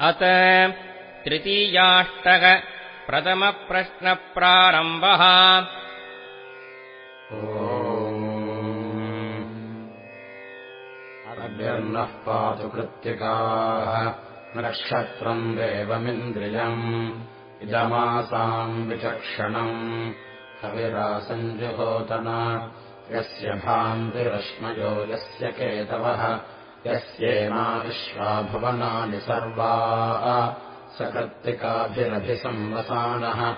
अत तृतीयाष्टक प्रथमप्रश्नप्रारम्भः। अभ्यर्नः पातु कृत्तिकाः नक्षत्रम् देवमिन्द्रियम् इदमासाम् विचक्षणम् हविरासञ्जुहोतन यस्य भान्तिरश्मयो यस्य केतवः यस्येमा विश्वाभुवनानि सर्वा सकृत्तिकाभिरभिसंवसानः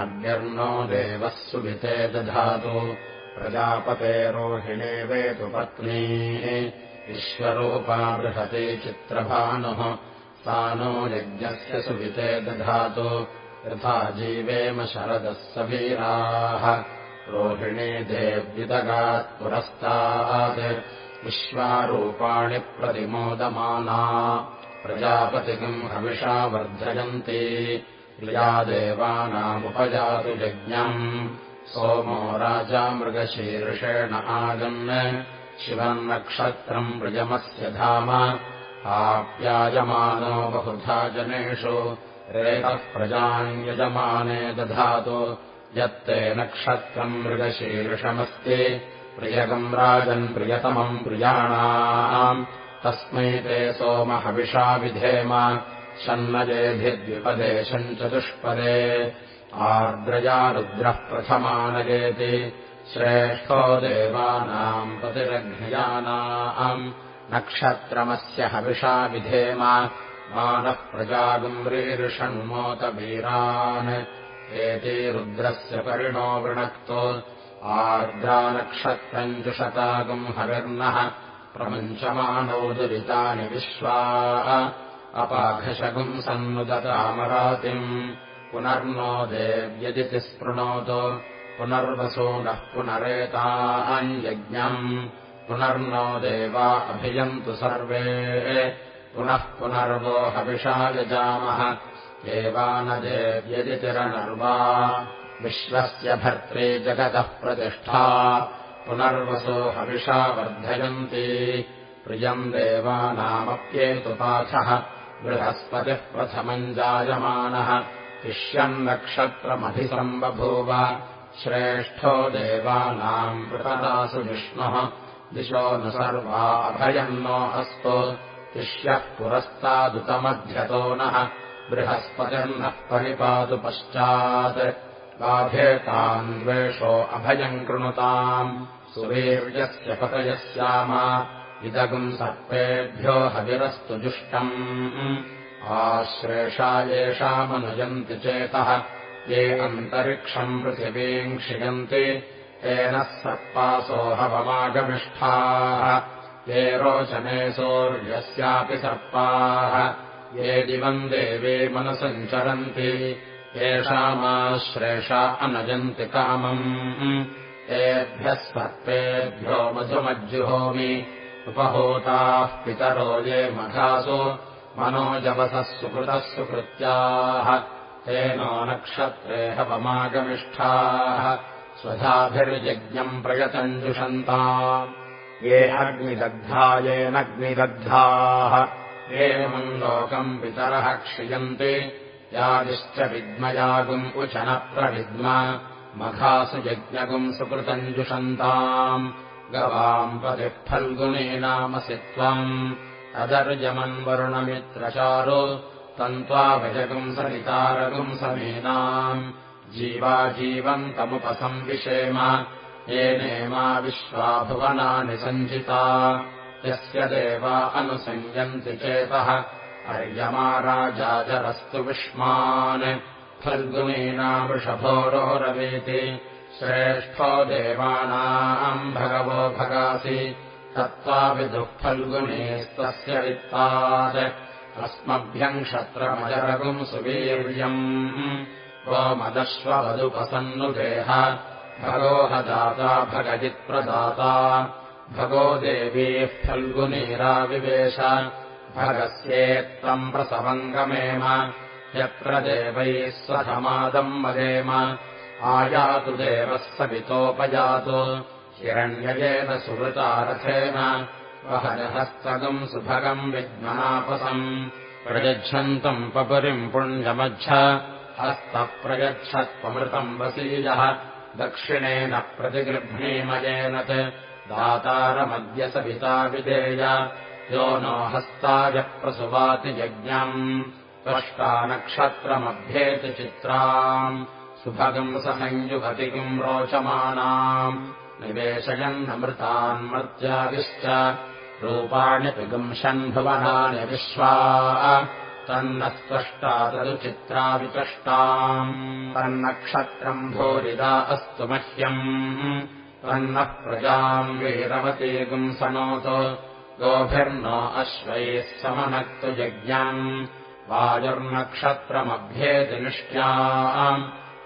अभ्यर्नो देवः सुविते दधातु। प्रजापते रोहिणे वेतु पत्नी। विश्वरूपा बृहते चित्रभानुः। सा नो यज्ञस्य सुविते दधातु। यथा जीवेम शरदः सवीराः रोहिणी देव्युदगात् पुरस्तात् विश्वारूपाणि प्रतिमोदमाना। प्रजापतिकम् हविषा वर्धयन्ति। प्रिया देवानामुपजातु यज्ञम्। सोमो राजा मृगशीर्षेण आगन् शिवन्नक्षत्रम् वृजमस्य धाम। आप्यायमानो बहुधा जनेषु रेतः प्रजान्यजमाने दधातु। यत्ते नक्षत्रम् मृगशीर्षमस्ति प्रियगम् राजन् प्रियतमम् प्रियाणाम्। तस्मै ते सोमहविषा विधेम शन्नजेभिद्विपदेशम् चतुष्पदे आर्द्रया रुद्रः प्रथमानयेति श्रेष्ठो देवानाम् प्रतिरघ्नयानाम् नक्षत्रमस्य हविषा विधेम मानः प्रजागुम्रीर्षण्मोतवीरान् एते रुद्रस्य परिणो वृणक्तो आर्द्रानक्षत्रम् जुषतागम् हविर्नः प्रमुञ्चमानौ दुरितानि विश्वा अपाघशगुम् सन्नुदतामरातिम् पुनर्नो देव्यदिति स्पृणोतु पुनर्वसो नः पुनरेताञ्यज्ञम् पुनर्नो देवा अभियन्तु सर्वे पुनः पुनर्वो हविषा यजामः एवा न देव्यदितिरनर्वा विश्वस्य भर्त्रे जगतः प्रतिष्ठा। पुनर्वसो हविषा वर्धयन्ति। प्रियम् देवानामप्येतुपाथः बृहस्पतिः प्रथमम् जायमानः। शिष्यम् नक्षत्रमभिसम्बभूव श्रेष्ठो देवानाम् पृतदासु विष्णुः। दिशो न सर्वा अभयम् नो अस्तु। शिष्यः पुरस्तादुतमध्यतो नः। बृहस्पतिर्नः परिपातु पश्चात् बाधेतान्द्वेषो अभयम् कृणुताम्। सुवीर्यस्य पतयस्याम। इदगुम् सर्पेभ्यो हविरस्तु जुष्टम्। आश्रेषा येषामनुजन्ति चेतः। ये अन्तरिक्षम् पृथिवीम् क्षियन्ति। तेन सर्पासो हवमागमिष्ठाः। ये रोचने सौर्यस्यापि सर्पाः। ये दिवम् देवे मनसञ्चरन्ति येषामाश्रेषा अनजन्ति कामम्। एभ्यः सर्पेभ्यो मधुमज्जुहोमि उपहूताः पितरो ये मघासु मनोजवसः सुकृतः सुकृत्याः तेनो नक्षत्रे हवमागमिष्ठाः स्वधाभिर्यज्ञम् प्रयतञ्जुषन्ता ये अग्निदग्धा येनग्निदग्धाः एवम् लोकम् पितरः क्षियन्ति यादिश्च विद्मयागुम् उचनप्रविद्म मघासु यज्ञगुम् सुकृतञ्जुषन्ताम् गवाम् पतिः फल्गुनी नामसि त्वम् अदर्जमन्वरुणमित्रचारु तन्त्वाभजगुम् सरितारगुम् समीनाम्। जीवाजीवन्तमुपसंविषेम येनेमा विश्वाभुवनानि सञ्जिता यस्य देवा अनुसञ्जन्ति चेतः अर्यमाराजाजरस्तु विष्मान्। फल्गुनीना वृषभोरोरवीति श्रेष्ठो देवानाम् भगवो भगासि। तत्त्वाविदुः फल्गुनीस्तस्य वित्तात्। अस्मभ्यम् क्षत्रमजरगुम् सुवीर्यम्। त्वमदश्ववदुपसन्नुदेह भगोहदाता भगजित्प्रदाता। भगो देवीः फल्गुनीराविवेश भगस्येत्तम् प्रसवङ्गमेम यत्र देवैः स्वधमादम् मदेम आयातु देवः सवितोपयातु हिरण्ययेन सुवृतारथेन। वहजहस्तगम् सुभगम् विद्मनापसम् प्रयच्छन्तम् पपुरिम् पुण्यमज्झ हस्तः प्रयच्छत्वमृतम् वसीयः। दक्षिणेन प्रतिगृह्णीमयेन च दातारमद्य सविता विधेय यो नो हस्ताय प्रसुवाति यज्ञम् त्वष्टा नक्षत्रमभ्येति चित्राम्। सुभगम् संयुगतिकिम् रोचमाणाम् निवेशयन्नमृतान्मर्त्यादिश्च रूपाणि पिगुंशन्भुवनानि विश्वा। तन्नः स्पष्टा तदुचित्राविचष्टाम् तन्नक्षत्रम् भूरिदा अस्तु मह्यम्। तन्नः प्रजाम् सनोतु गोभिर्नो अश्वैः समनक्तु यज्ञम् वायुर्नक्षत्रमभ्येति निष्ट्या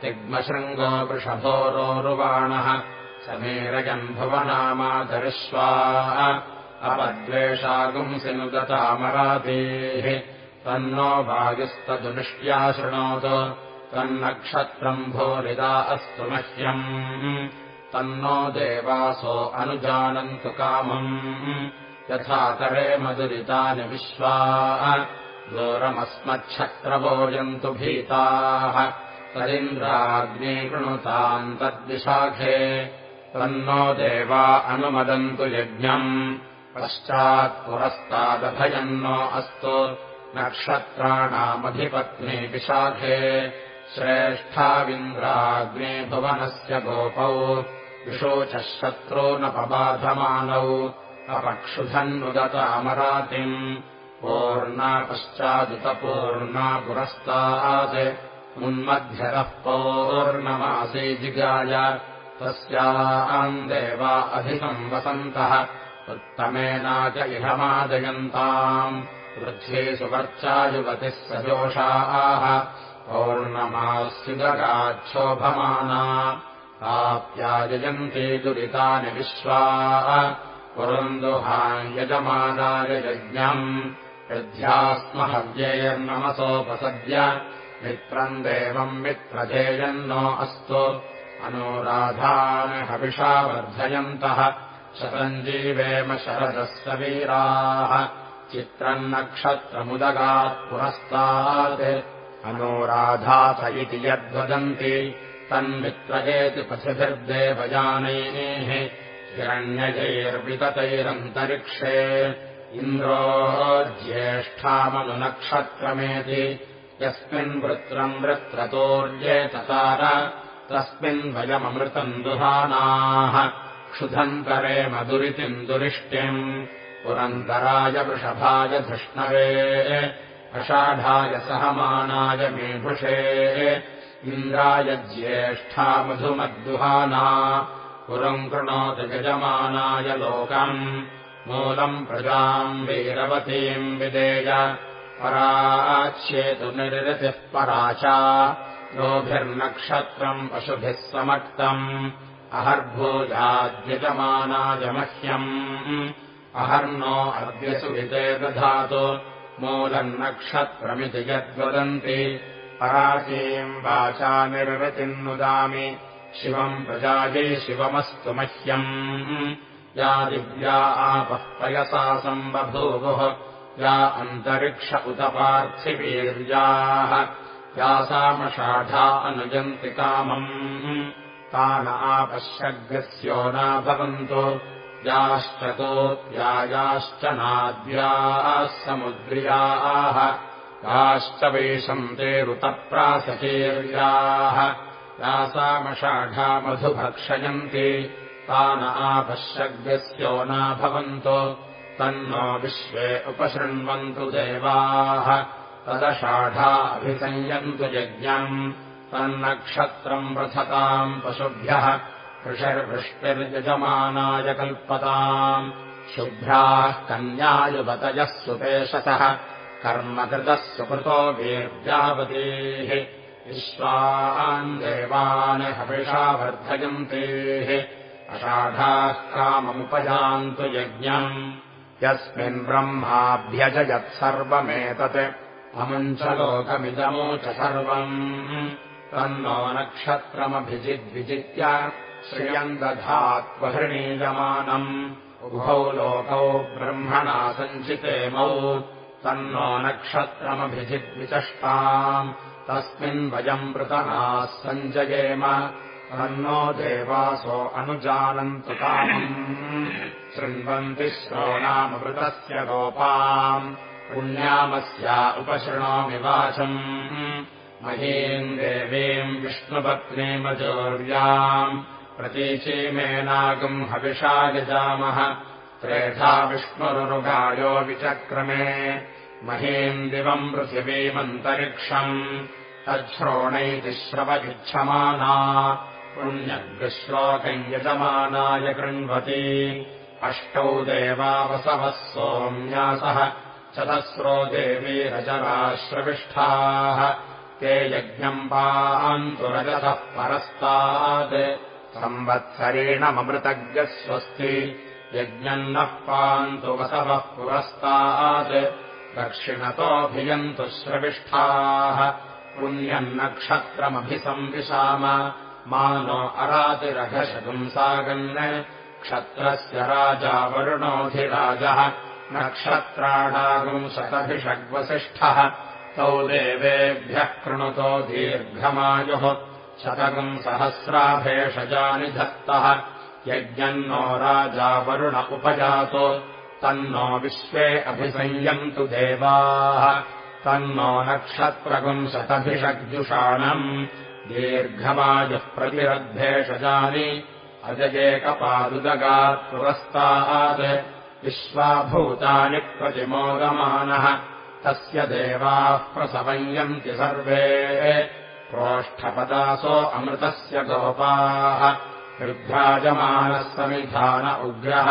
तिग्मशृङ्गो वृषभोरोरुवाणः समीरजम्भुवनामादरिष्वा अपद्वेषागुंसिनुगतामरातेः तन्नो वायुस्तदुनिष्ट्या शृणोतु। तन्नक्षत्रम् भोरिदा अस्तु मह्यम्। तन्नो देवासो अनुजानन्तु कामम् यथा करे मधुरितानि विश्वा दूरमस्मच्छत्रभोजन्तु भीताः। तदिन्द्राग्ने कृणुताम् तद्विशाखे तन्नो देवा अनुमदन्तु यज्ञम्। पश्चात्पुरस्तादभयन्नो अस्तु नक्षत्राणामधिपत्नी विशाखे। श्रेष्ठाविन्द्राग्ने भुवनस्य गोपौ विशोचः शत्रो न पबाधमानौ अपक्षुधन्नुदतामरातिम् पूर्णा पश्चादुतपूर्णा पुरस्तात् उन्मध्यतः पौर्णमासे जिगाय तस्याम् देवा अधिकम् वसन्तः उत्तमेनाच इहमादयन्ताम् वृद्धे सुवर्चा युवतिः सजोषाः पौर्णमास्युदगाच्छोभमाना आप्यायजन्ते दुरितानि विश्वा पुरन्दुहायजमानाय यज्ञम् हव्यैर्नमसोपसद्य मित्रम् देवम् मित्रधेयन्नो अस्तु। अनुराधान् हविषा वर्धयन्तः शतञ्जीवेम नक्षत्रमुदगात् पुरस्तात्। अनुराधाथ इति यद्वदन्ति तन्मित्रजेति पथिभिर्देवजानैः हिरण्यजैर्विततैरन्तरिक्षे इन्द्रो ज्येष्ठामनुनक्षत्रमेति यस्मिन् वृत्रम् वृत्रतोर्येततार तस्मिन् वयममृतम् दुहानाः क्षुधन्तरे मधुरितिम् दुरिष्ट्यम् पुरन्तराय वृषभाय धृष्णवे अषाढाय सहमानाय मेभुषे इन्द्राय ज्येष्ठा मधुमद्दुहाना पुरम् कृणोति यजमानाय लोकम्। मूलम् प्रजाम् वीरवतीम् विदेय। पराच्छेतु निर्रतिः पराचा गोभिर्नक्षत्रम् पशुभिः समक्तम्। अहर्भूयाद्यजमानाय मह्यम्। अहर्नो अद्यसुभिते दधातु। मूलम् नक्षत्रमिति यद्वदन्ति। पराचीम् वाचा निर्वृतिम् नुदामि शिवम् प्रजायै शिवमस्तु मह्यम्। या दिव्या आपः पयसा सम्बभूवुः। या अन्तरिक्ष उत पार्थिवीर्याः। यासामषाढा अनुजन्ति कामम्। तान आपश्यग्रस्यो न भवन्तु। याश्चतोऽप्यायाश्च नाद्याः समुद्र्याः। याश्च वैशन्ते ऋतप्रासकीर्याः यासामषाढा मधुभक्षयन्ति तान आपश्यग्रस्यो न भवन्तु तन्नो विश्वे उपशृण्वन्तु देवाः। तदषाढा अभिसंयन्तु यज्ञम्। तन्नक्षत्रम् प्रथताम् पशुभ्यः। कृषर्वृष्टिर्यजमानाय कल्पताम्। शुभ्राः कन्यायुवतयः सुपेशसः कर्मकृतः सुकृतो वीर्यावतीः विश्वान् देवान् हविषा वर्धयन्तेः। अषाढाः काममुपयान्तु यज्ञम्। यस्मिन् ब्रह्माभ्यजयत्सर्वमेतत् अमुम् च लोकमिदमो च सर्वम्। तन्नो नक्षत्रमभिजिद्विजित्य श्रियम् दधात्वहृणीयमानम् उभौ लोकौ ब्रह्मणा सञ्चितेमौ तन्नो नक्षत्रमभिजिद्विचष्टाम् तस्मिन् वयम् वृतनाः सञ्जयेम। तन्नो देवासो अनुजानन्तु कामम् शृण्वन्ति श्रोणामृतस्य गोपाम्। पुण्यामस्या उपशृणोमि वाचम्। महीम् देवीम् विष्णुपत्नीमजोर्याम् प्रतीचीमेनागम् हविषा यजामः। त्रेधा विष्णुरुगायो विचक्रमे। महीम् दिवम् पृथिवीमन्तरिक्षम् तच्छ्रोणैति श्रवगिच्छमाना पुण्यग्श्लोकम् यजमानाय कृण्वति अष्टौ देवावसवः सोम्यासः चतस्रो देवीरजराश्रविष्ठाः ते यज्ञम् पान्तुरजतः परस्तात्। संवत्सरेणममृतज्ञः स्वस्ति यज्ञम् नः पान्तु वसवः पुरस्तात्। दक्षिणतोऽभियन्तु श्रविष्ठाः पुण्यम् नक्षत्रमभिसंविशाम मानो अरातिरघशगुंसागन् क्षत्रस्य राजा वरुणोऽधिराजः। नक्षत्राणागुंशतभिषग्वसिष्ठः तौ देवेभ्यः कृणुतो दीर्घमायुः। शतकम् सहस्राभेषजानि धत्तः। यज्ञन्नो राजा वरुण उपजातो। तन्नो विश्वे अभिसंयन्तु देवाः दीर्घमायुः प्रतिरद्भेषजानि अजयेकपादुदगात् पुरस्तात् विश्वाभूतानि प्रतिमोदमानः तस्य देवाः प्रसवयन्ति सर्वे प्रोष्ठपदासो अमृतस्य गोपाः विभ्राजमानः समिधान उग्रः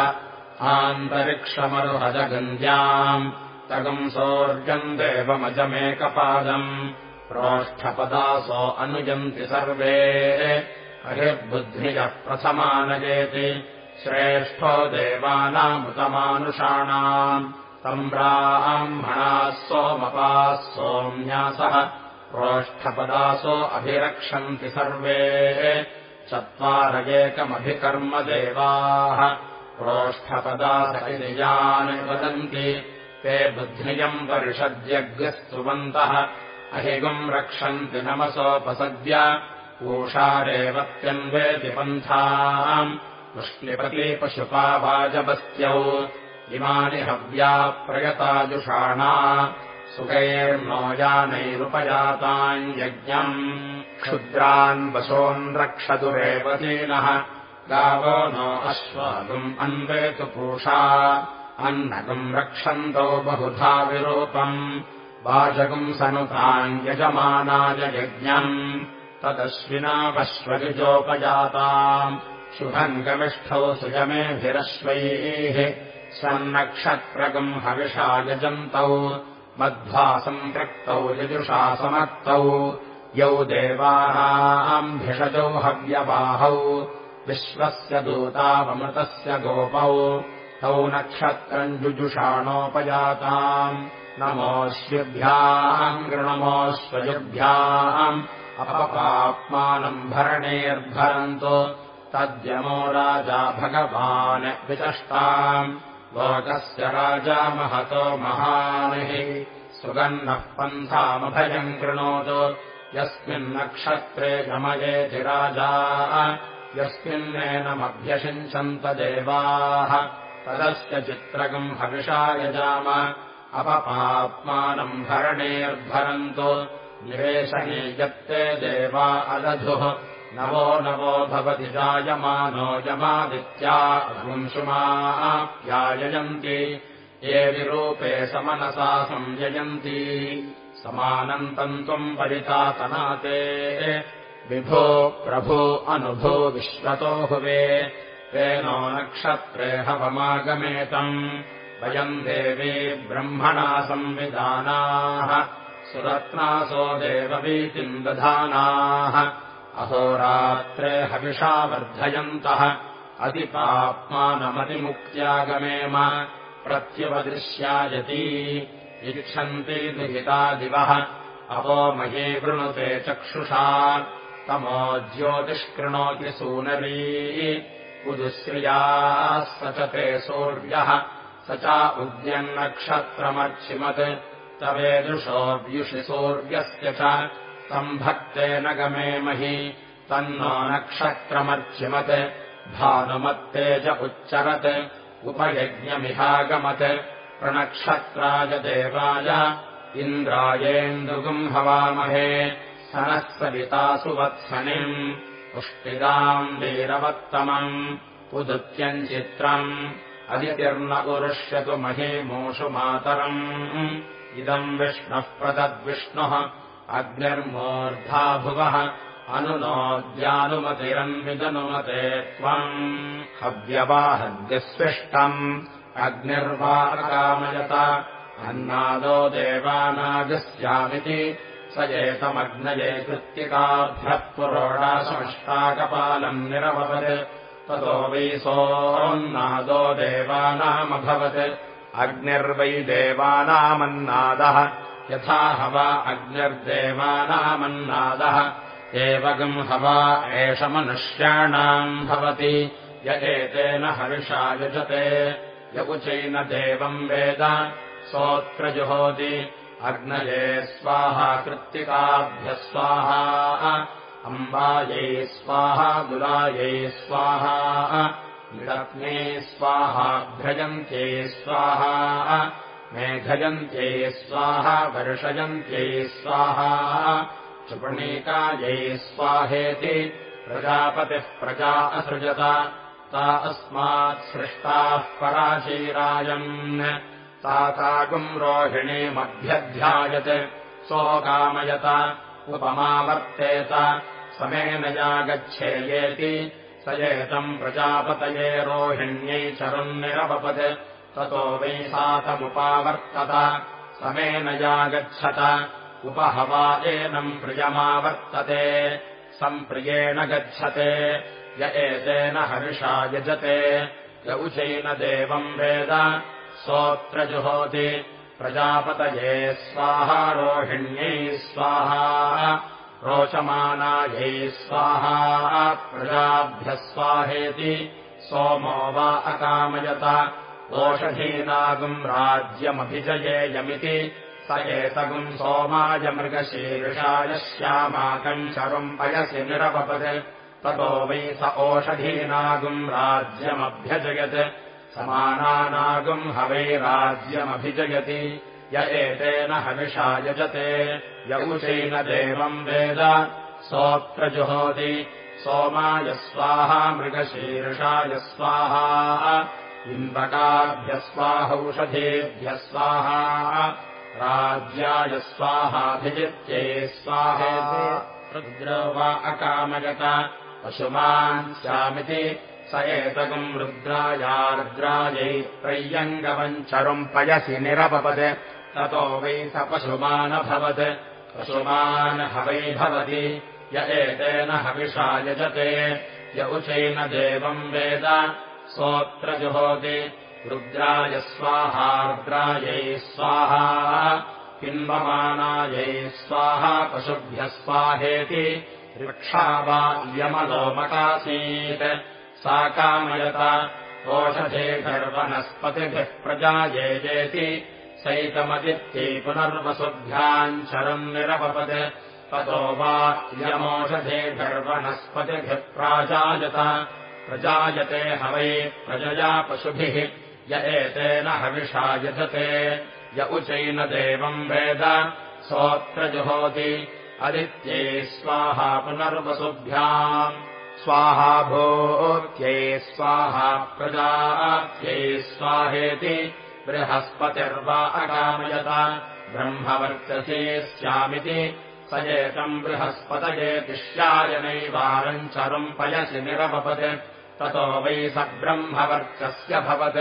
आन्तरिक्षमरुहजगन्द्याम् तगुंसोऽर्जम् देवमजमेकपादम् प्रोष्ठपदासो अनुजन्ति सर्वे। अहिर्बुद्धिजः प्रथमानयेति। श्रेष्ठो देवानामुतमानुषाणाम्। तम्ब्राह्मणाः सोमपाः सोम्यासः प्रोष्ठपदासो अभिरक्षन्ति सर्वे। चत्वार एकमभिकर्म देवाः प्रोष्ठपदासनिजान् वदन्ति ते बुद्धियम् परिषद्यग्रस्तुवन्तः अहिगुम् रक्षन्ति नमसोपसद्य। ऊषारेवत्यन्वेति पन्थाम्। वृष्णिपति पशुपावाजबस्त्यौ। इमानि हव्या प्रयताजुषाणा। सुखैर्नो यानैरुपजाताम् यज्ञम्। क्षुद्रान् वशोन् रक्षतुरेवतीनः गावो नो अश्वागुम् अन्वेतु पूषा अन्नगुम् रक्षन्तौ बहुधा विरूपम्। वाचगुम् सनुताम् यजमानाय यज्ञम्। तदश्विनावश्वगिजोपजाताम् शुभम् गमिष्ठौ सुजमेभिरश्वैः सन्नक्षत्रगम् हविषा यजन्तौ। मध्वा सम्पृक्तौ यजुषा समक्तौ यौ देवानाम् भिषजौ हव्यवाहौ। विश्वस्य दूतावमृतस्य गोपौ तौ नक्षत्रम् जुजुषाणोपजाताम्। नमोऽश्विभ्याम् गृणमोऽश्वयुभ्याम् अपपाप्मानम् भरणेर्भरन्तु। तद्यमो राजा भगवान् विचष्टाम्। लोकस्य राजा महतो महानिः सुगन्नः पन्थामभयम् कृणोतु यस्मिन्नक्षत्रे गमयेति राजा। यस्मिन्नेनमभ्यषिञ्चन्त देवाः तदस्य चित्रकम् हविषा यजाम। अपपाप्मानम् भरणेर्भरन्तु। निवेशने यत्ते देवा अदधुः नवो नवो भवति जायमानो यमादित्या अभुंशुमाप्याययन्ति ये विरूपे समनसा संययन्ति। समानन्तम् त्वम् परितातनाते। विभो प्रभो अनुभो विश्वतो हुवे तेनो नक्षत्रे हवमागमेतम् वयम् देवी ब्रह्मणा संविधानाः। सुरत्नासो देववीतिम् दधानाः। अहोरात्रे हविषा वर्धयन्तः। अधिपाप्मानमतिमुक्त्यागमेम प्रत्युपदृश्यायती इच्छन्ति दुहिता दिवः। अहो मही वृणुते चक्षुषा। तमो ज्योतिष्कृणोति सूनरी उदुश्रियाः स च ते सूर्यः स च उद्यन्नक्षत्रमर्चिमत्। तवेदुषोऽव्युषि सूर्यस्य च तम् भक्तेन गमेमहि तन्नो नक्षत्रमर्चिमत्। भानुमत्तेज उच्चरत् उपयज्ञमिहागमत्। प्रणक्षत्राय देवाय इन्द्रायेन्दुगुम् हवामहे सनः सवितासु वत्सनिम् पुष्टिदाम् वीरवत्तमम् उदुत्यम् चित्रम् अदितिर्न उरुष्यतु महीमूषु मातरम् इदम् विष्णुः प्रदद्विष्णुः अग्निर्मूर्धा भुवः अनुनोद्यानुमतिरन्विदनुमते त्वम् हव्यवाहद्यस्विष्टम् अग्निर्वाकामयत अन्नादो देवानागस्यामिति स एतमग्नये कृत्तिकाभ्यः पुरोडासमष्टाकपालम् निरभवत् ततो वै सोन्नादो देवानामभवत्। अग्निर्वै देवानामन्नादः। यथा हवा अग्निर्देवानामन्नादः। एवगम् हवा एष मनुष्याणाम् भवति। य एतेन हर्षा युजते। य उचैन देवम् वेद। सोऽत्र जुहोति अग्नये स्वाहा कृत्तिकाभ्यः स्वाहा। अम्बायै स्वाहा गुलायै स्वाहा। लक्ष्मे स्वाहाभ्रजन्त्यै स्वाहा। मेघयन्त्यै स्वाहा वर्षयन्त्यै स्वाहा। क्षुपणीकायै स्वाहेति प्रजापतिः प्रजा असृजत। ता अस्मात् सृष्टाः पराशीरायन् ताकाकुम् रोहिणीमभ्यध्यायत् सोकामयत उपमावर्तेत समेन यागच्छेयेति स एतम् प्रजापतये रोहिण्यै चरुन्निरपपत् ततो वै सातमुपावर्तत समेन यागच्छत उपहवा एनम् प्रियमावर्तते सम्प्रियेण गच्छते य एतेन हर्षा यजते य उचैन देवम् वेद सोऽत्र जुहोति प्रजापतये स्वाहा रोहिण्यै स्वाहा रोचमानायै स्वाहा प्रजाभ्यः स्वाहेति सोमो वा अकामयत ओषधीनागुम् राज्यमभिजयेयमिति स एतगुम् सोमाय मृगशीर्षाय श्यामाकम् चरुम् पयसि निरपपत् ततो वै स ओषधीनागुम् राज्यमभ्यजयत् समानानागुम् हवैराज्यमभिजयति य एतेन हविषा यजते। य देवम् वेद सोऽत्र जुहोति सोमाय स्वाहा मृगशीर्षाय स्वाहा इम्बकाभ्यः स्वाहौषधेभ्यः स्वाहा राज्याय स्वाहाभिजित्यै स्वाहे। रुद्रो वा अकामगत पशुमान् स्यामिति स एतगुम् रुद्रायार्द्रायै प्रय्यङ्गवञ्चरुम् पयसि निरपपत्। ततो वै स पशुमानभवत् पशुमान् हवै भवति। य एतेन हविषा यजते। य देवम् वेद। सोऽत्र जुहोति रुद्राय स्वाहार्द्रायै स्वाहा। पिन्वमानायै स्वाहा पशुभ्यः स्वाहेति। वृक्षा वा यमलोमकासीत् सा कामयत। ओषधेर्वनस्पतिभिः प्रजायेजेति सैतमदित्यै पुनर्वसुभ्याम् चरम् निरपपत् ततो वा यमोषधेर्वनस्पतिभिः प्राजायत। प्रजायते हवै प्रजया पशुभिः। य एतेन हविषा यजते। य उचैन देवम् वेद। सोऽत्र जुहोति अदित्यै स्वाहा पुनर्वसुभ्याम् स्वाहा भोत्यै स्वाहा प्रजात्यै स्वाहेति बृहस्पतिर्वा अकामयत ब्रह्मवर्चसे स्यामिति स एतम् बृहस्पतये तिष्यायनैवारम् चरुम् पयसि निरपपत् ततो वै स ब्रह्मवर्चस्य भवत्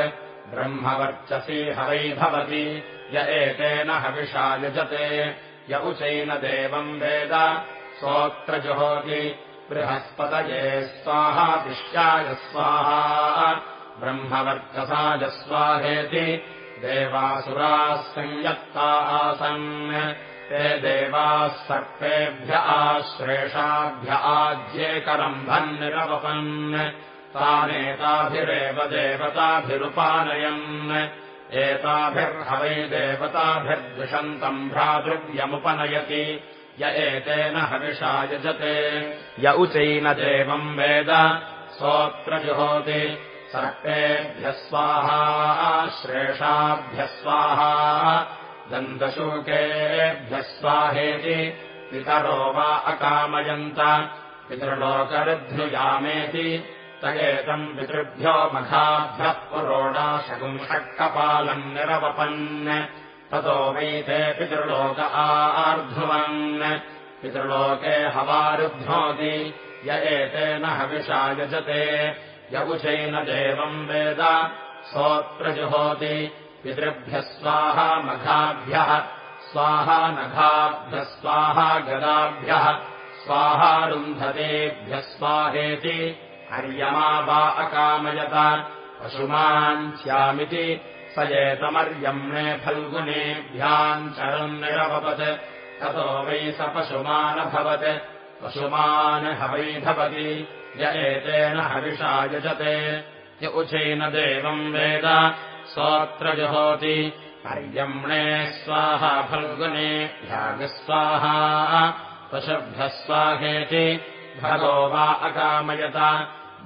ब्रह्मवर्चसी हवै भवति य एतेन हविषा यजते य उचैन देवम् वेद सोऽत्र जुहोति बृहस्पतये स्वाहा तिष्याय स्वाहा। ब्रह्मवर्चसाय स्वाहेति देवासुराः आसन्। ते देवाः सर्पेभ्य आश्रेषाभ्य आज्येकरम्भन्निरवपन् तानेताभिरेव देवताभिरुपानयन्। एताभिर्हवै देवताभिर्द्विषन्तम् भ्रातृव्यमुपनयति य एतेन हविषा यजते। य उचैन देवम् वेद सोऽत्र जुहोति सर्पेभ्यः स्वाहा श्रेषाभ्यः स्वाहा दन्तशूकेभ्यः स्वाहेति पितरो वा अकामयन्त पितृलोकरुद्ध्युयामेति त एतम् पितृभ्यो मघाभ्यः पुरोडाशगुंषट्कपालम् निरवपन् ततो वैते पितृलोक आर्ध्वन्। पितृलोके हवारुध्नोति य एतेन हविषा यजते। यगुचैन देवम् वेद सोऽत्रजुहोति पितृभ्यः स्वाहा मघाभ्यः स्वाहा नघाभ्यः स्वाहा गदाभ्यः स्वाहारुन्धतेभ्यः स्वाहेति। हर्यमा वा अकामयत पशुमान् स्यामिति स एतमर्यम्णे फल्गुनेभ्याम् चरन्निरभवत् ततो वै स पशुमानभवत् पशुमान् हवैधवति य एतेन हविषा यजते। य उचैन देवम् वेद। सोऽत्र जुहोति। पर्यम्णे स्वाहा फल्गुने ह्यागस्वाहा पशुभ्यः स्वाहेति। भगो वा अकामयत।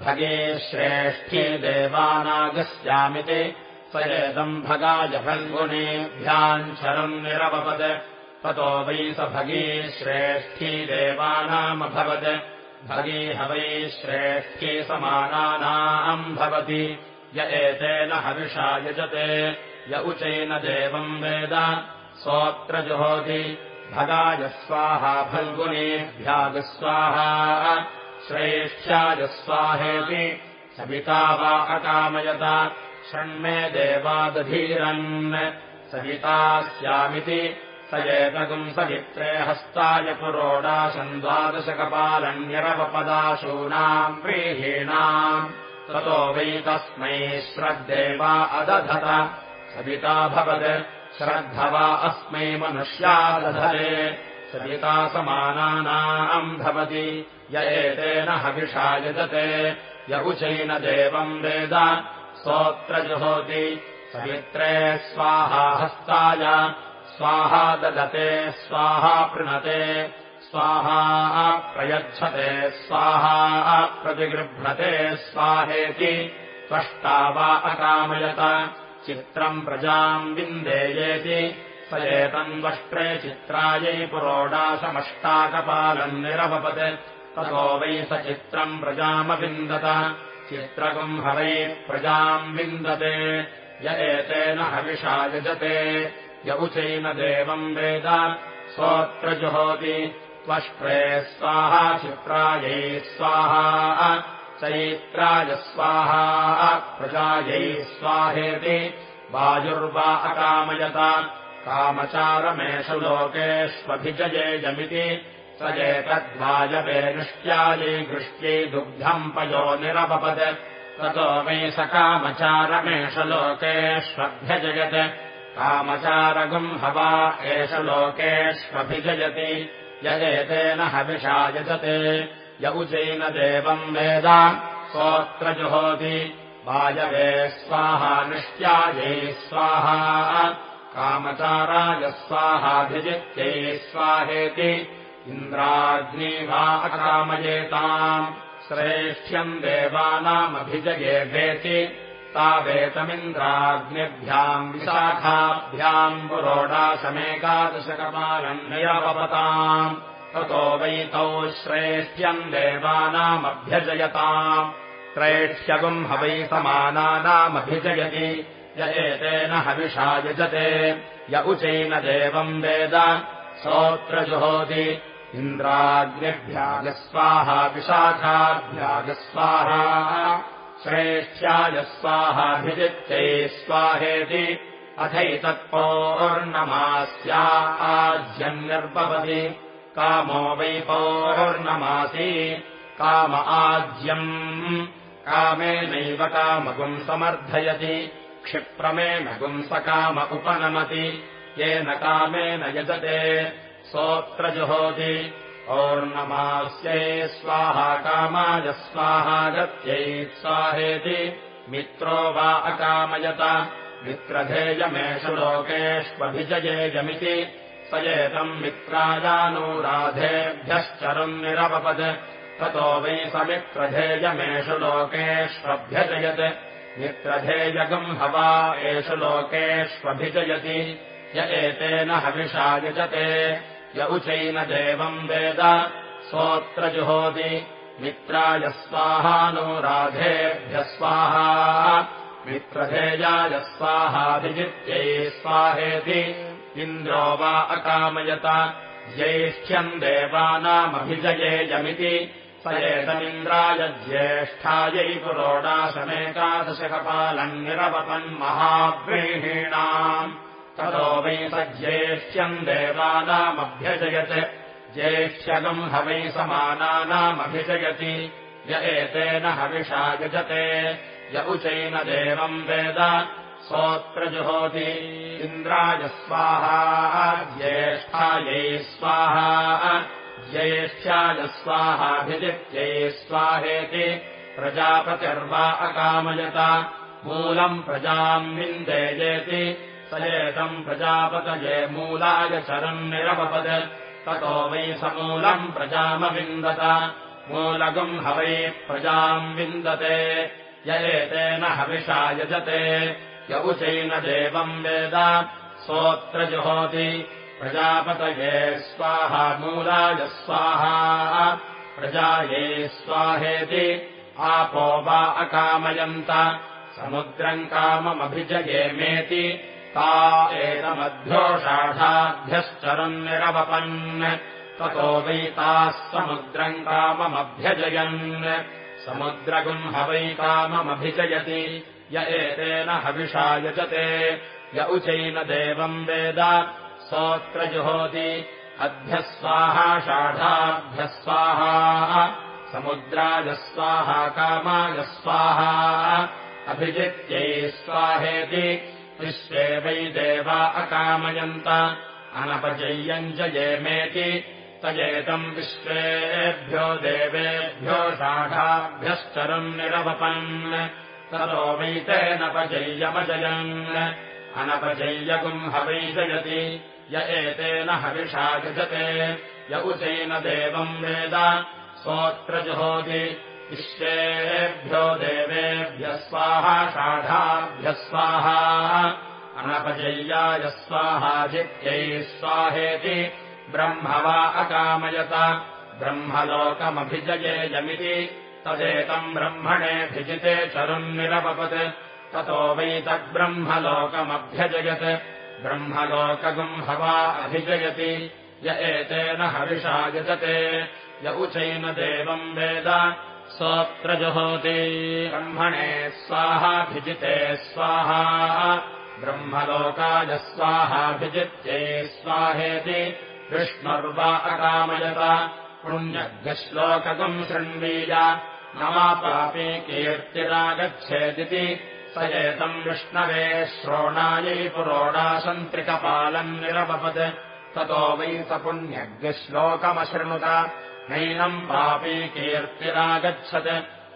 भगे श्रेष्ठे देवानागस्यामिति भगाय फल्गुनेभ्याम् शरम् निरवपत् ततो वै स भगी श्रेष्ठी देवानामभवत्। भगी हवै श्रेष्ठी समानानाम् भवति। य एतेन हविषा यजते। य उचैन देवम् वेद। सोऽत्र जुहोति भगायस्वाहा फल्गुनेभ्यागस्वाहा श्रेष्ठ्याजस्वाहेति सविता वा अकामयत षण्मे देवादधीरन् सविता स्यामिति स एतगुम् सवित्रे हस्ताय पुरोडाशम् द्वादशकपालन्यरवपदाशूनाम् व्रीहीणाम् ततो वै तस्मै श्रद्देवा अदधत। सविता भवत् श्रद्धवा अस्मै मनुष्यादधरे सविता समानानाम् भवति य एतेन हविषा यजते। य उचैन देवम् वेद सोऽत्र जुहोति सवित्रे स्वाहा हस्ताय। स्वाहा ददते स्वाहा पृणते स्वाहा प्रयच्छते स्वाहा प्रतिगृह्णते स्वाहेति। त्वष्टा वा अकामयत। चित्रम् प्रजाम् विन्देयेति। स एतन्वष्ट्रे चित्रायै पुरोडाशमष्टाकपालम् निरभवत् ततो वै स चित्रम् प्रजामविन्दत चित्रकम् प्रजाम् विन्दते य एतेन हविषा यजते य उचैन देवम् वेद सोऽत्र जुहोति त्वष्ट्रे स्वाहा चित्रायै स्वाहा चैत्राय स्वाहा प्रजायै स्वाहेति वायुर्वा अकामयत कामचारमेषु लोकेष्वभिजयेयमिति स एतद्वायवे निष्ट्यायै घृष्ट्यै दुग्धम् पयो निरपपत् ततो वै स कामचारमेष लोकेष्वभ्यजयत् कामचारगुम् हवा एष लोकेष्वभिजयति यदेतेन हविषा यजते। य उचैन देवम् वेद सोऽत्र जुहोति। वायवे स्वाहा निष्ट्यायै स्वाहा। कामचाराय स्वाहाभिजित्यै स्वाहेति इन्द्राग्नी वा अकामयेताम् श्रेष्ठ्यम् देवानामभिजयेभेति तावेतमिन्द्राग्निभ्याम् विशाखाभ्याम् पुरोडाशमेकादशकपालम् निरपताम् ततो वैतौ श्रेष्ठ्यम् देवानामभ्यजयताम्। श्रेष्ठ्यगुम् हवै समानानामभिजयति य एतेन हविषा यजते। य उचैन देवम् वेद सोऽत्र जुहोति इन्द्राग्निभ्यागस्वाहा विशाखाभ्यागस्वाहा श्रेष्ठ्यायस्वाहाभिजित्यै स्वाहेति अथैतत्पौर्णमास्या आज्यन्निर्भवति। कामो वै पौर्णमासी काम आज्यम्। कामेनैव कामगुम् समर्थयति क्षिप्रमेण गुंसकाम उपनमति। येन कामेन यजते सोऽत्र जुहोति पौर्णमास्यै स्वाहा कामाय स्वाहा गत्यै स्वाहेति। मित्रो वा अकामयत। मित्रधेयमेषु लोकेष्वभिजयेयमिति स एतम् मित्रायानुराधेभ्यश्चरम् निरपपत् ततो वै समित्रधेयमेषु लोकेष्वभ्यजयत् मित्रधेयगम् हवा एषु लोकेष्वभिजयति। य एतेन हविषा यजते य उचैन देवम् वेद। सोऽत्र जुहोति मित्राय स्वाहानुराधेभ्यः स्वाहा। मित्रधेयाय स्वाहाभिजित्यै स्वाहेति। इन्द्रो वा अकामयत। ज्येष्ठ्यम् देवानामभिजयेयमिति। स एतमिन्द्राय ज्येष्ठायै पुरोडाशमेकादशकपालम् निरवपन्महाव्रीहीणाम् ततो ज्येष्ठ्यम् देवानामभ्यजयत्। ज्येष्ठ्यगम् हवै समानानामभिजयति। य एतेन हविषा यजते। य उचैन देवम् वेद। सोऽत्र जुहोति इन्द्राय स्वाहा। ज्येष्ठायै स्वाहा। ज्येष्ठ्याय स्वाहाभिजित्यै स्वाहेति। प्रजापतिर्वा अकामयत। मूलम् प्रजाम् विन्देयेति स एतम् प्रजापतये मूलाय चरम् निरपपद ततो वै समूलम् प्रजामविन्दत। मूलगम् हवै प्रजाम् विन्दते। य एतेन हविषा यजते। य देवम् वेद। सोऽत्र जुहोति। प्रजापतये स्वाहा मूलाय स्वाहा। प्रजाये स्वाहेति। आपो वा अकामयन्त। समुद्रम् काममभिजयेमेति ता एतमध्योषाढाभ्यश्चरम् निरवपन् ततो वैताः समुद्रम् काममभ्यजयन्। समुद्रगुम् हवैकाममभिजयति य एतेन हविषा यजते। य उचैन देवम् वेद। सोऽत्र जुहोति अभ्यस्वाहा षाढाभ्यस्वाहा समुद्राजस्वाहा कामाजस्वाहा अभिजित्यै स्वाहेति विश्वे वै देवा अकामयन्त। अनपजय्यम् जयेमेति तजेतम् विश्वेभ्यो देवेभ्यो षाढाभ्यश्चरम् निरवपन्। ततो वैतेनपजय्यमजयन् अनपजय्यगुम् हवैजयति य एतेन हविषा गजते य उचैन देवम् वेद सोऽत्र जुहोति विश्वेभ्यो देवेभ्यः स्वाहा षाढाभ्यः स्वाहा। अनपजय्याय स्वाहाजित्यै स्वाहेति ब्रह्म वा अकामयत। ब्रह्मलोकमभिजयेयमिति तदेतम् ब्रह्मणेऽभिजिते चरुम् निरपपत्। ततो वैतद्ब्रह्मलोकमभ्यजयत् ब्रह्मलोकगुम् हवा अभिजयति। य एतेन हविषा यजते। य उचैन देवम् वेद सोऽत्र जुहोति ब्रह्मणे स्वाहाभिजिते स्वाहा। ब्रह्मलोकाय स्वाहाभिजित्यै स्वाहेति। विष्णुर्वा अकामयत। पुण्यग्श्लोकगम् शृण्वीय नमापापी कीर्तिरागच्छेदिति। स एतम् विष्णवे श्रोणायै पुरोडासन्त्रिकपालम् निरपपत् ततो वै स पुण्यग्श्लोकमशृणुत नैनम् पापी कीर्तिरागच्छत्।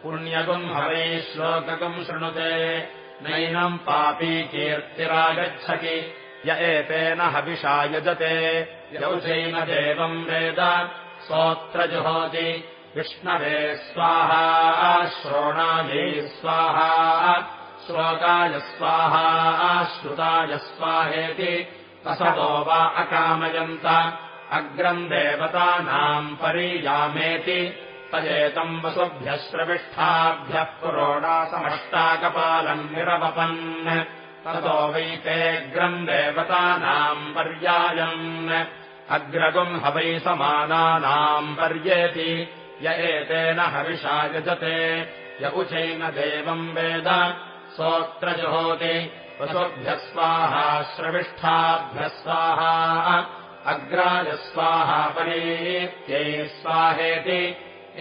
पुण्यगुम् हवै श्लोकगम् शृणुते। नैनम् पापी कीर्तिरागच्छति। य एतेन हविषा यजते। यौचैन देवम् वेद। सोऽत्र जुहोति विष्णवे स्वाहा। श्रोणायै स्वाहा। श्लोकाय स्वाहा। श्रुताय स्वाहेति। तसवो वा अकामयन्त अग्रम् देवतानाम् परीयामेति तजेतम् वसुभ्यः श्रविष्ठाभ्यः पुरोडासमष्टाकपालम् निरवपन्। ततो वैतेऽग्रम् देवतानाम् पर्यायन्। अग्रगुम् हवै समानानाम् पर्येति य एतेन हविषा यजते। य उचैन देवम् वेद सोऽत्र जुहोति। वसुभ्यः स्वाहा श्रविष्ठाभ्यः स्वाहा अग्राय स्वाहा परीत्यै स्वाहेति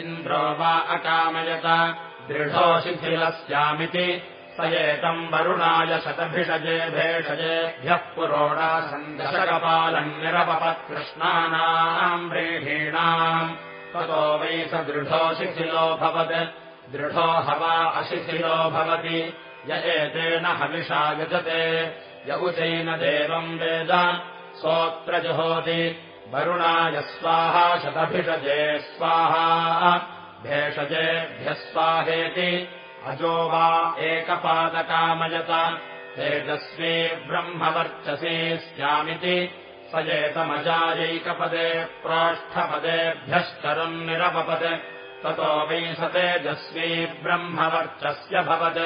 इन्द्रो वा अकामयत दृढो शिथिलस्यामिति स एतम् वरुणाय शतभिषजे भेषजेभ्यः पुरोडासन्दशकपालम् निरपपत्कृष्णानाम् व्रीहीणाम् ततो वै स दृढो शिथिलो भवत् दृढो हवा अशिथिलो भवति य एतेन हविषा यजते य देवम् वेद सोऽत्र जुहोति वरुणाय स्वाहा शतभिषजे स्वाहा। भेषजेभ्यः स्वाहेति। अजो वा एकपादकामयत तेजस्वी ब्रह्मवर्चसी स्यामिति। स एतमजायैकपदे प्रोष्ठपदेभ्यश्चरम् निरपपत् ततो वै स तेजस्वी ब्रह्मवर्चस्य भवत्।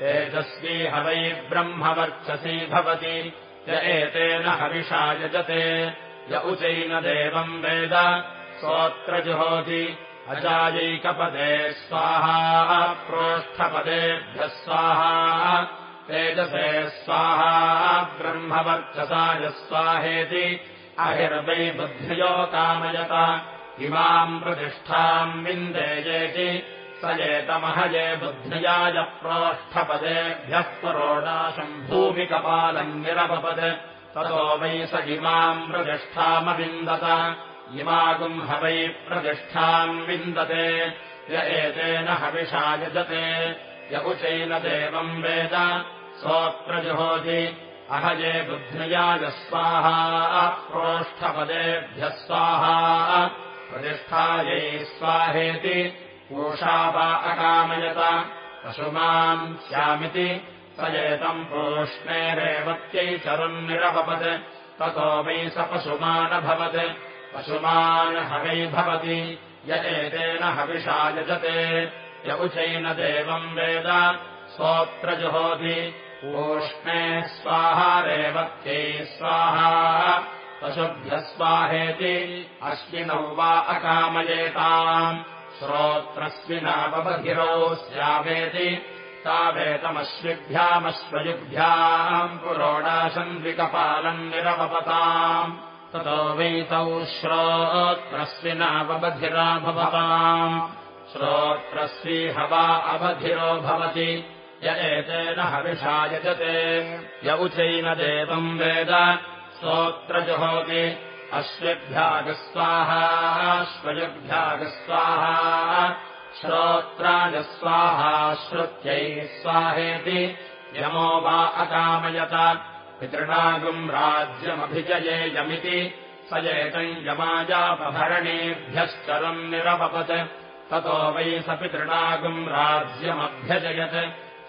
तेजस्वी ह वै ब्रह्मवर्चसी भवति य एतेन हविषा यजते। य उचैन देवम् वेद। सोऽत्र जुहोति अजायैकपदे स्वाहा। प्रोष्ठपदेभ्यः स्वाहा। तेजसे स्वाहा। ब्रह्मवर्चसाय स्वाहेति। अहिर्वै बुद्ध्यो कामयत। इमाम् प्रतिष्ठाम् विन्देयेति स एतमहये बुद्ध्याय प्रोष्ठपदेभ्यः परोडाशम् भूमिकपालम् निरपपत् ततो वै स इमाम् प्रतिष्ठामविन्दत। इमागुम् हवै प्रतिष्ठाम् विन्दते। य एतेन हविषा यजते। य उचैन देवम् वेद। सोऽत्र जुहोति अहये बुद्ध्याय स्वाहा। प्रोष्ठपदेभ्यः स्वाहा। प्रतिष्ठायै स्वाहेति पूषा वा अकामयत। पशुमाम् स्यामिति स एतम् पूष्णे रेवत्यै चरुन्निरपपत् ततो वै स पशुमानभवत् पशुमान् हवै भवति। य एतेन हविषा यजते। य उचैन देवम् वेद। सोऽत्र जुहोति। ऊष्णे स्वाहा रेवत्यै स्वाहा। पशुभ्यः स्वाहेति। अश्विनौ वा अकामयेताम् श्रोत्रस्विनावबधिरो स्यावेति तावेतमश्विभ्यामश्वयुग्भ्याम् पुरोडाशम् द्विकपालम् निरवपताम् ततो वैतौ श्रोत्रस्विनावबधिरा भवताम्। श्रोत्रस्वीह वा अवधिरो भवति। य एतेन हविषा यजते। य उचैन देवम् वेद। जुहोति अश्विभ्यागस्वाहाश्वयुभ्यागस्वाहा श्रोत्राजस्वाहा श्रुत्यै स्वाहेति यमो वा अकामयत पितृणागुम् राज्यमभिजयेयमिति स एतम् यमाजापभरणेभ्यश्चरम् निरपपत् ततो वै स पितृणागुम् राज्यमभ्यजयत्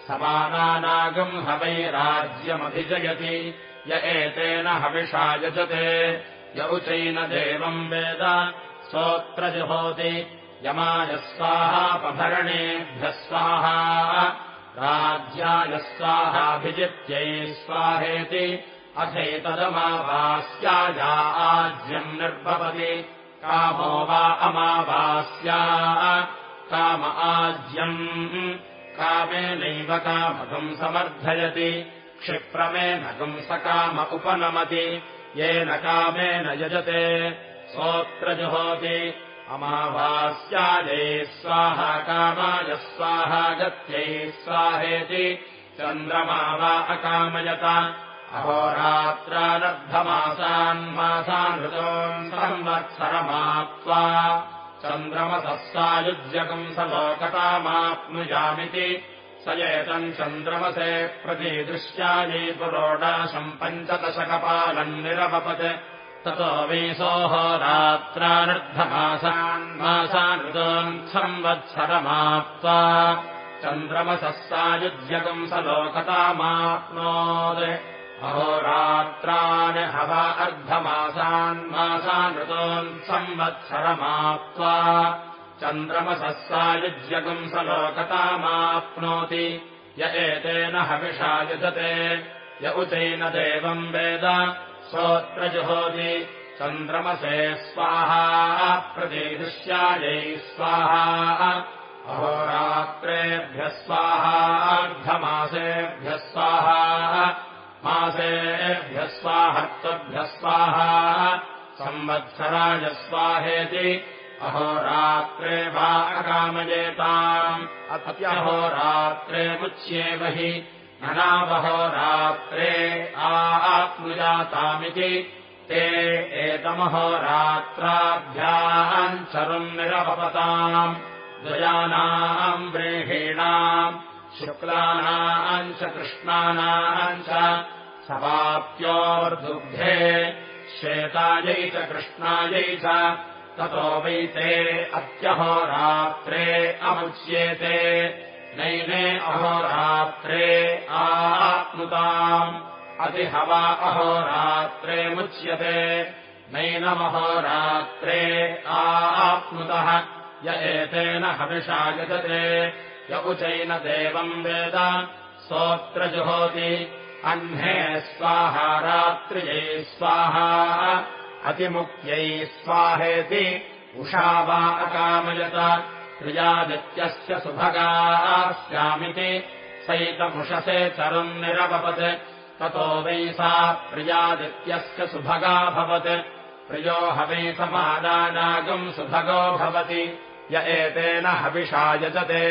समानानागम् ह वै राज्यमभिजयति य एतेन हविषा यजते य उचैन देवम् वेद सोऽत्र जुहोति यमायस्वाहापभरणेभ्यः स्वाहा। राज्यायस्वाहाभिजित्यै स्वाहेति। अथैतदमावास्याया आज्यम् निर्भवति। कामो वा अमावास्या। काम आज्यम् कामेनैव कामकम् समर्थयति। क्षिप्रमेनकम् स काम उपनमति येन कामेन यजते। सोऽत्र जुहोति अमावास्यायै स्वाहा कामाय स्वाहा गत्यै स्वाहेति। चन्द्रमा वा अकामयत। अहोरात्रानर्धमासान्मासानृतोम् संवत्सरमाप्त्वा। चन्द्रमसः सायुज्यकम् स लोकतामाप्नुयामिति स एतम् चन्द्रमसे प्रतिदृश्यायै पुरोडाशम् पञ्चदशकपालम् निरपपत् ततो वीसोः रात्रानर्धमासान्मासानृतोम् संवत्सरमाप्त्वा। चन्द्रमसः सायुज्यकम् स लोकतामाप्नोत्। अहोरात्रान् हवा अर्धमासान्मासानृतोन् संवत्सरमाप्त्वा चन्द्रमसः सायुज्यकम् स लोकतामाप्नोति। य एतेन हविषा युधते य उचैन देवम् वेद। सोऽत्र जुहोति चन्द्रमसे स्वाहा प्रतिदृश्यायै स्वाहा। अहोरात्रेभ्यः स्वाहार्धमासेभ्यः स्वाहा। मासेभ्यः स्वाहर्तभ्यः स्वाहा। संवत्सराय स्वाहेति अहोरात्रे वा अकामयेताम् अत्यहोरात्रे मुच्येव हि। ननावहोरात्रे आप्नुजातामिति ते एतमहोरात्राभ्याम् चरुम् निरपपताम् द्वयानाम् व्रीहीणाम् शुक्लानाम् च कृष्णानाम् च समाप्योर्दुग्धे श्वेतायै च कृष्णायै च ततो वैते अत्यहोरात्रे अमुच्येते। नैने अहोरात्रे आप्नुताम् अतिहवा अहोरात्रे मुच्यते। नैनमहोरात्रे आप्नुतः य एतेन हविषा यजते। य उचैन देवम् वेद सोऽत्र जुहोति अह्ने स्वाहा रात्रियै स्वाहा अतिमुक्त्यै स्वाहेति उषा वा अकामयत प्रियादित्यस्य सुभगास्यामिति सैतमुषसे चरुन्निरपपत् ततो वै सा प्रियादित्यस्य सुभगाभवत् प्रियो हवै समादानागम् सुभगो भवति। य एतेन हविषा यजते।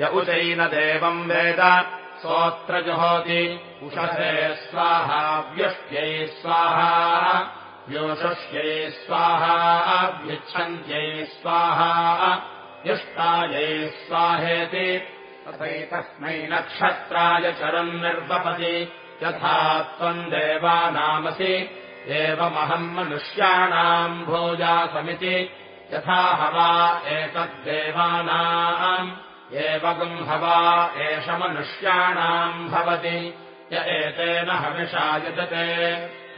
य उचैन देवम् वेद। सोऽत्र जुहोति उषसे स्वाहा व्युष्ट्यै स्वाहा व्योषुष्यै स्वाहा व्युच्छन्त्यै स्वाहा युष्टायै स्वाहेति तथैतस्मै नक्षत्राय चरम् निर्वपति यथा त्वम् देवानामसि एवमहम् मनुष्याणाम् भोजासमिति यथा हवा एतद्देवानाम् एवगम् हवा एष मनुष्याणाम् भवति य एतेन हविषा यजते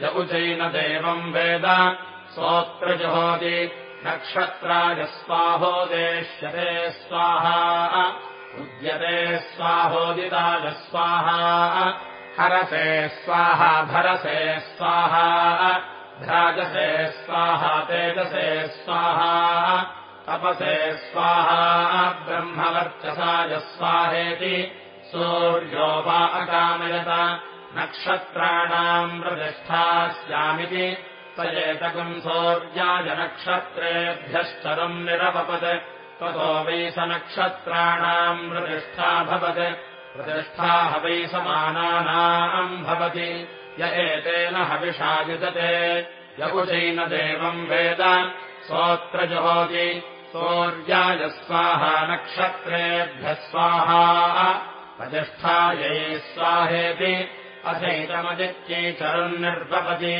य उचैन देवम् वेद। सोऽत्र जुहोति नक्षत्राजस्वाहोदेश्यते स्वाहा। उद्यते स्वाहोदिताजस्वाहा हरसे स्वाहा भरसे स्वाहा। भ्राजसे स्वाहा तेजसे स्वाहा। तपसे स्वाहा ब्रह्मवर्चसाजस्वाहेति सूर्यो वा अकामयत नक्षत्राणाम् प्रतिष्ठास्यामिति तयेतकम् सौर्याजनक्षत्रेभ्यश्चरम् निरपपत्। ततो वै स नक्षत्राणाम् प्रतिष्ठाभवत् प्रतिष्ठा हवै समानानाम् भवति। य एतेन हविषा युजते। य उचैन देवम् वेद। सोऽत्र जुहोति। सौर्याजस्वाहा नक्षत्रेभ्यः स्वाहा। प्रतिष्ठायै स्वाहेति अथैतमदित्यै चरुन्निर्वपति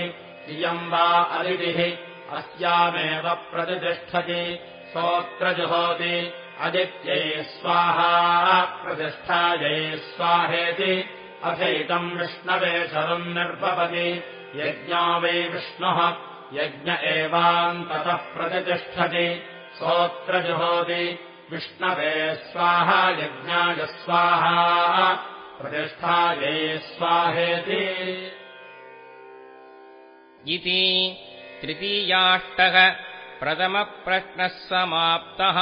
इयम् वा अदितिः अस्यामेव प्रतिष्ठति। सोऽत्र जुहोति अदित्यै स्वाहा प्रतिष्ठायै स्वाहेति। अथैतम् विष्णवे चरुन्निर्वपति यज्ञो वै विष्णुः यज्ञ एवान्ततः प्रतिष्ठति। सोऽत्र जुहोति विष्णवे स्वाहा यज्ञाय स्वाहा प्रतिष्ठायै स्वाहेति। इति तृतीयाष्टः प्रथमप्रश्नः समाप्तः